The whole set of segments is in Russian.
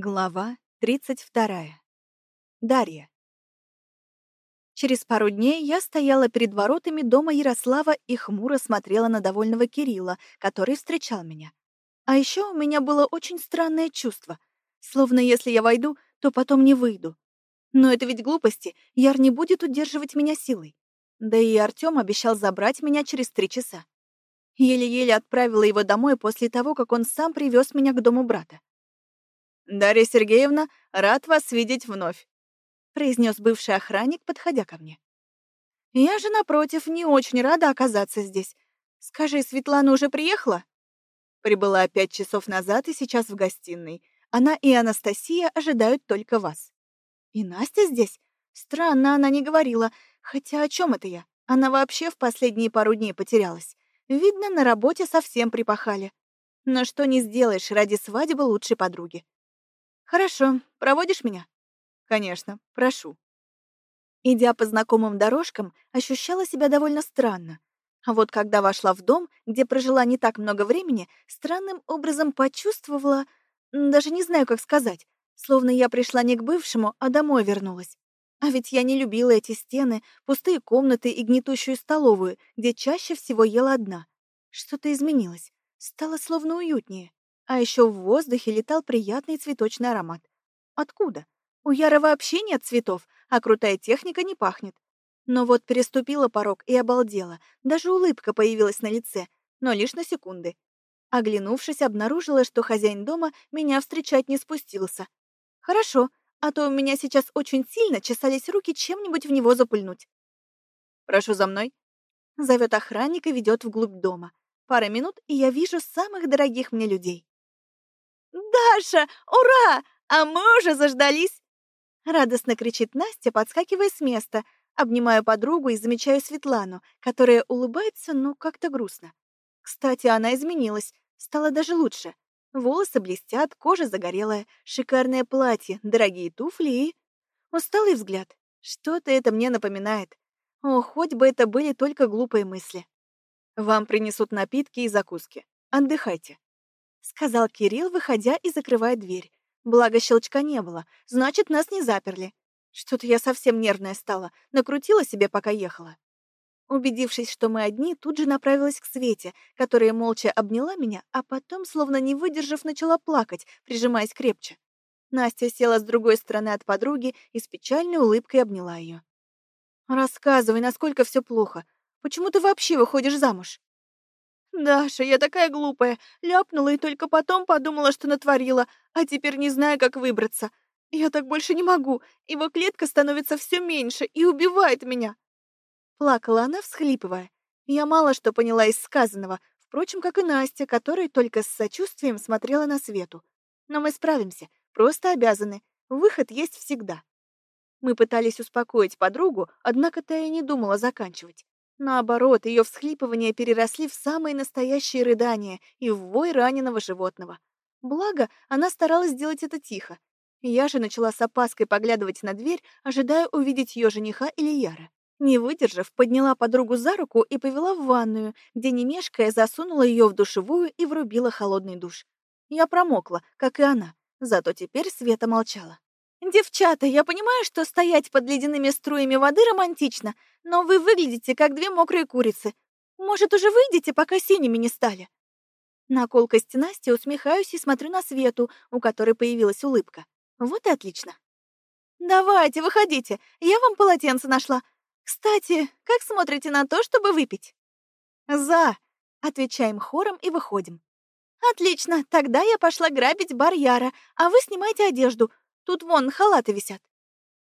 Глава 32. Дарья. Через пару дней я стояла перед воротами дома Ярослава и хмуро смотрела на довольного Кирилла, который встречал меня. А еще у меня было очень странное чувство, словно если я войду, то потом не выйду. Но это ведь глупости, Яр не будет удерживать меня силой. Да и Артём обещал забрать меня через три часа. Еле-еле отправила его домой после того, как он сам привез меня к дому брата. «Дарья Сергеевна, рад вас видеть вновь», — произнес бывший охранник, подходя ко мне. «Я же, напротив, не очень рада оказаться здесь. Скажи, Светлана уже приехала?» Прибыла пять часов назад и сейчас в гостиной. Она и Анастасия ожидают только вас. И Настя здесь? Странно, она не говорила. Хотя о чем это я? Она вообще в последние пару дней потерялась. Видно, на работе совсем припахали. Но что не сделаешь ради свадьбы лучшей подруги. «Хорошо, проводишь меня?» «Конечно, прошу». Идя по знакомым дорожкам, ощущала себя довольно странно. А вот когда вошла в дом, где прожила не так много времени, странным образом почувствовала, даже не знаю, как сказать, словно я пришла не к бывшему, а домой вернулась. А ведь я не любила эти стены, пустые комнаты и гнетущую столовую, где чаще всего ела одна. Что-то изменилось, стало словно уютнее. А еще в воздухе летал приятный цветочный аромат. Откуда? У Яра вообще нет цветов, а крутая техника не пахнет. Но вот переступила порог и обалдела. Даже улыбка появилась на лице, но лишь на секунды. Оглянувшись, обнаружила, что хозяин дома меня встречать не спустился. Хорошо, а то у меня сейчас очень сильно чесались руки чем-нибудь в него запульнуть. «Прошу за мной», — зовет охранник и ведет вглубь дома. Пара минут, и я вижу самых дорогих мне людей. «Даша, ура! А мы уже заждались!» Радостно кричит Настя, подскакивая с места. Обнимаю подругу и замечаю Светлану, которая улыбается, но как-то грустно. Кстати, она изменилась, стала даже лучше. Волосы блестят, кожа загорелая, шикарное платье, дорогие туфли и... Усталый взгляд. Что-то это мне напоминает. О, хоть бы это были только глупые мысли. Вам принесут напитки и закуски. Отдыхайте. — сказал Кирилл, выходя и закрывая дверь. Благо щелчка не было, значит, нас не заперли. Что-то я совсем нервная стала, накрутила себе, пока ехала. Убедившись, что мы одни, тут же направилась к Свете, которая молча обняла меня, а потом, словно не выдержав, начала плакать, прижимаясь крепче. Настя села с другой стороны от подруги и с печальной улыбкой обняла ее. «Рассказывай, насколько все плохо. Почему ты вообще выходишь замуж?» «Даша, я такая глупая. Ляпнула и только потом подумала, что натворила, а теперь не знаю, как выбраться. Я так больше не могу. Его клетка становится все меньше и убивает меня». Плакала она, всхлипывая. Я мало что поняла из сказанного, впрочем, как и Настя, которая только с сочувствием смотрела на Свету. Но мы справимся, просто обязаны. Выход есть всегда. Мы пытались успокоить подругу, однако та и не думала заканчивать. Наоборот, ее всхлипывания переросли в самые настоящие рыдания и в вой раненого животного. Благо, она старалась сделать это тихо. Я же начала с опаской поглядывать на дверь, ожидая увидеть ее жениха или Яра. Не выдержав, подняла подругу за руку и повела в ванную, где, не мешкая, засунула ее в душевую и врубила холодный душ. Я промокла, как и она, зато теперь Света молчала. «Девчата, я понимаю, что стоять под ледяными струями воды романтично, но вы выглядите как две мокрые курицы. Может, уже выйдете, пока синими не стали?» На колкость Насти усмехаюсь и смотрю на Свету, у которой появилась улыбка. Вот и отлично. «Давайте, выходите, я вам полотенце нашла. Кстати, как смотрите на то, чтобы выпить?» «За!» — отвечаем хором и выходим. «Отлично, тогда я пошла грабить бар Яра, а вы снимайте одежду, Тут вон халаты висят.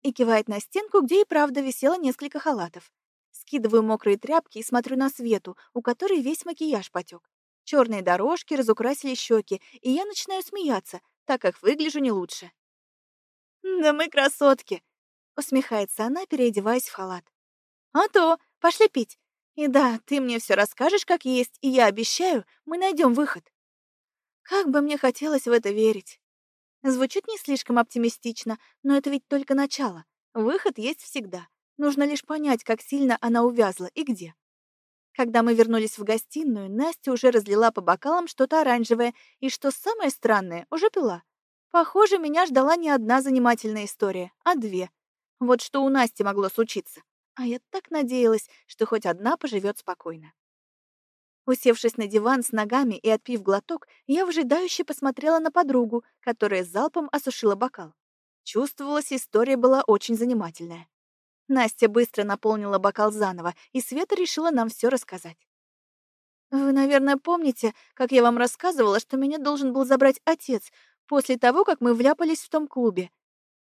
И кивает на стенку, где и правда висело несколько халатов. Скидываю мокрые тряпки и смотрю на Свету, у которой весь макияж потек. Черные дорожки разукрасили щеки, и я начинаю смеяться, так как выгляжу не лучше. «Да мы красотки!» — усмехается она, переодеваясь в халат. «А то! Пошли пить! И да, ты мне все расскажешь, как есть, и я обещаю, мы найдем выход». Как бы мне хотелось в это верить. Звучит не слишком оптимистично, но это ведь только начало. Выход есть всегда. Нужно лишь понять, как сильно она увязла и где. Когда мы вернулись в гостиную, Настя уже разлила по бокалам что-то оранжевое и, что самое странное, уже пила. Похоже, меня ждала не одна занимательная история, а две. Вот что у Насти могло случиться. А я так надеялась, что хоть одна поживет спокойно. Усевшись на диван с ногами и отпив глоток, я выжидающе посмотрела на подругу, которая залпом осушила бокал. Чувствовалась, история была очень занимательная. Настя быстро наполнила бокал заново, и Света решила нам все рассказать. «Вы, наверное, помните, как я вам рассказывала, что меня должен был забрать отец после того, как мы вляпались в том клубе.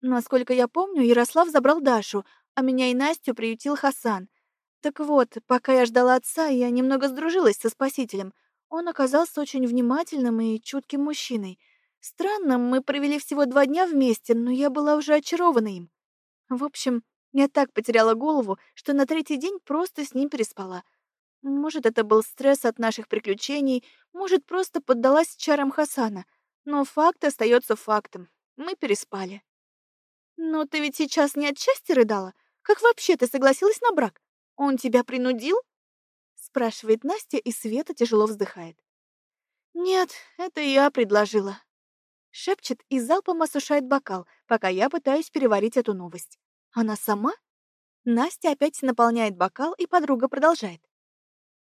Насколько я помню, Ярослав забрал Дашу, а меня и Настю приютил Хасан. Так вот, пока я ждала отца, я немного сдружилась со спасителем. Он оказался очень внимательным и чутким мужчиной. Странно, мы провели всего два дня вместе, но я была уже очарована им. В общем, я так потеряла голову, что на третий день просто с ним переспала. Может, это был стресс от наших приключений, может, просто поддалась чарам Хасана. Но факт остается фактом. Мы переспали. «Но ты ведь сейчас не от счастья рыдала? Как вообще ты согласилась на брак? Он тебя принудил?» Спрашивает Настя, и Света тяжело вздыхает. «Нет, это я предложила». Шепчет и залпом осушает бокал, пока я пытаюсь переварить эту новость. Она сама? Настя опять наполняет бокал, и подруга продолжает.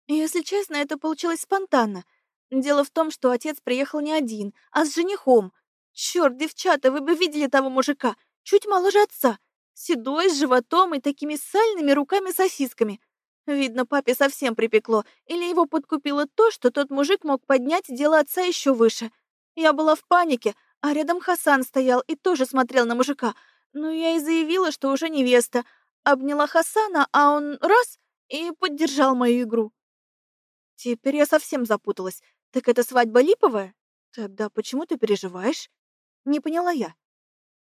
Если честно, это получилось спонтанно. Дело в том, что отец приехал не один, а с женихом. Черт, девчата, вы бы видели того мужика. Чуть моложе отца. Седой, с животом и такими сальными руками-сосисками. Видно, папе совсем припекло, или его подкупило то, что тот мужик мог поднять дело отца еще выше. Я была в панике, а рядом Хасан стоял и тоже смотрел на мужика, ну, я и заявила, что уже невеста. Обняла Хасана, а он раз и поддержал мою игру. Теперь я совсем запуталась. Так это свадьба липовая? Тогда почему ты переживаешь? Не поняла я.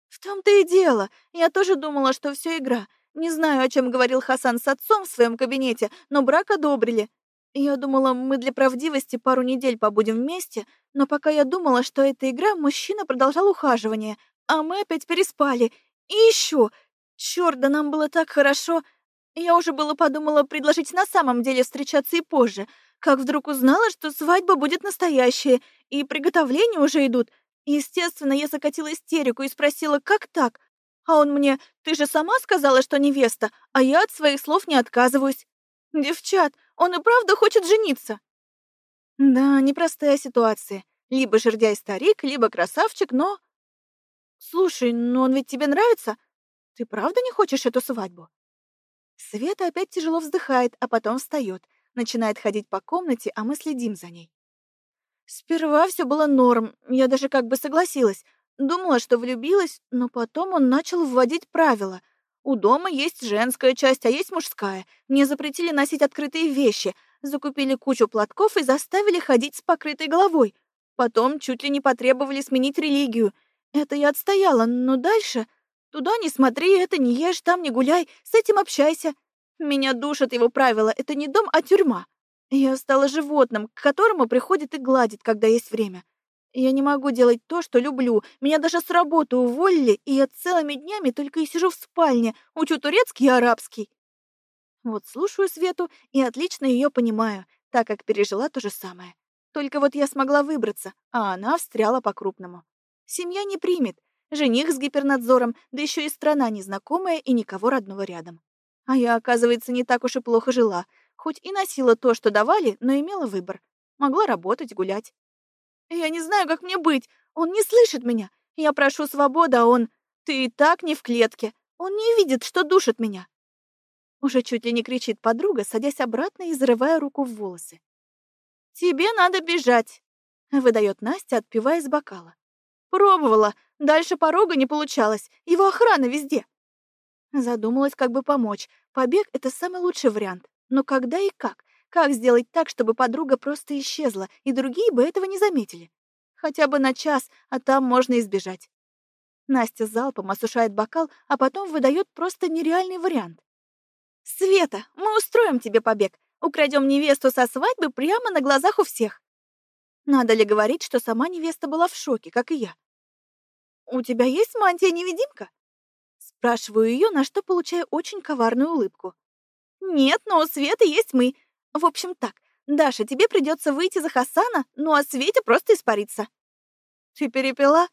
В том-то и дело. Я тоже думала, что все игра. Не знаю, о чем говорил Хасан с отцом в своем кабинете, но брак одобрили. Я думала, мы для правдивости пару недель побудем вместе, но пока я думала, что это игра, мужчина продолжал ухаживание, а мы опять переспали, и еще, черт, да нам было так хорошо. Я уже было подумала предложить на самом деле встречаться и позже, как вдруг узнала, что свадьба будет настоящая, и приготовления уже идут. Естественно, я закатила истерику и спросила, как так? А он мне, ты же сама сказала, что невеста, а я от своих слов не отказываюсь. Девчат, он и правда хочет жениться. Да, непростая ситуация. Либо жердяй старик, либо красавчик, но... «Слушай, ну он ведь тебе нравится? Ты правда не хочешь эту свадьбу?» Света опять тяжело вздыхает, а потом встает, начинает ходить по комнате, а мы следим за ней. Сперва все было норм, я даже как бы согласилась. Думала, что влюбилась, но потом он начал вводить правила. У дома есть женская часть, а есть мужская. Мне запретили носить открытые вещи, закупили кучу платков и заставили ходить с покрытой головой. Потом чуть ли не потребовали сменить религию — это я отстояла, но дальше... Туда не смотри, это не ешь, там не гуляй, с этим общайся. Меня душат его правила, это не дом, а тюрьма. Я стала животным, к которому приходит и гладит, когда есть время. Я не могу делать то, что люблю. Меня даже с работы уволили, и я целыми днями только и сижу в спальне, учу турецкий и арабский. Вот слушаю Свету и отлично ее понимаю, так как пережила то же самое. Только вот я смогла выбраться, а она встряла по-крупному. Семья не примет. Жених с гипернадзором, да еще и страна незнакомая и никого родного рядом. А я, оказывается, не так уж и плохо жила. Хоть и носила то, что давали, но имела выбор. Могла работать, гулять. Я не знаю, как мне быть. Он не слышит меня. Я прошу свободы, а он... Ты и так не в клетке. Он не видит, что душит меня. Уже чуть ли не кричит подруга, садясь обратно и зарывая руку в волосы. «Тебе надо бежать», — выдает Настя, отпивая из бокала. Пробовала. Дальше порога не получалось. Его охрана везде. Задумалась, как бы помочь. Побег — это самый лучший вариант. Но когда и как? Как сделать так, чтобы подруга просто исчезла, и другие бы этого не заметили? Хотя бы на час, а там можно избежать. Настя залпом осушает бокал, а потом выдает просто нереальный вариант. «Света, мы устроим тебе побег. Украдем невесту со свадьбы прямо на глазах у всех. Надо ли говорить, что сама невеста была в шоке, как и я? «У тебя есть мантия-невидимка?» Спрашиваю ее, на что получаю очень коварную улыбку. «Нет, но у Светы есть мы. В общем так, Даша, тебе придется выйти за Хасана, ну а Свете просто испариться». «Ты перепила?»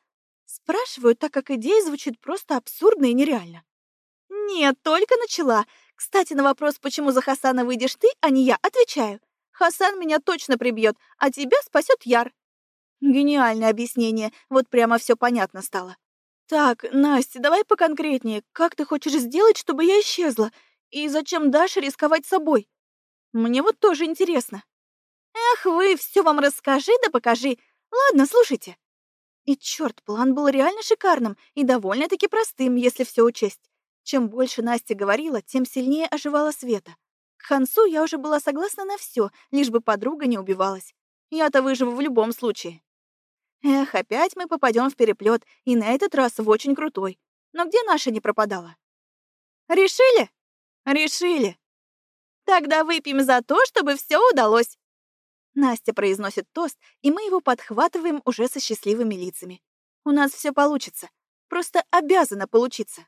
Спрашиваю, так как идея звучит просто абсурдно и нереально. Нет, только начала. Кстати, на вопрос, почему за Хасана выйдешь ты, а не я, отвечаю. Хасан меня точно прибьет, а тебя спасет Яр. Гениальное объяснение, вот прямо все понятно стало. Так, Настя, давай поконкретнее. Как ты хочешь сделать, чтобы я исчезла? И зачем Даше рисковать собой? Мне вот тоже интересно. Эх вы, все вам расскажи да покажи. Ладно, слушайте. И черт, план был реально шикарным и довольно-таки простым, если все учесть. Чем больше Настя говорила, тем сильнее оживала Света. К Хансу я уже была согласна на все, лишь бы подруга не убивалась. Я-то выживу в любом случае. Эх, опять мы попадем в переплет, и на этот раз в очень крутой. Но где наша не пропадала? Решили? Решили. Тогда выпьем за то, чтобы все удалось. Настя произносит тост, и мы его подхватываем уже со счастливыми лицами. У нас все получится. Просто обязано получиться.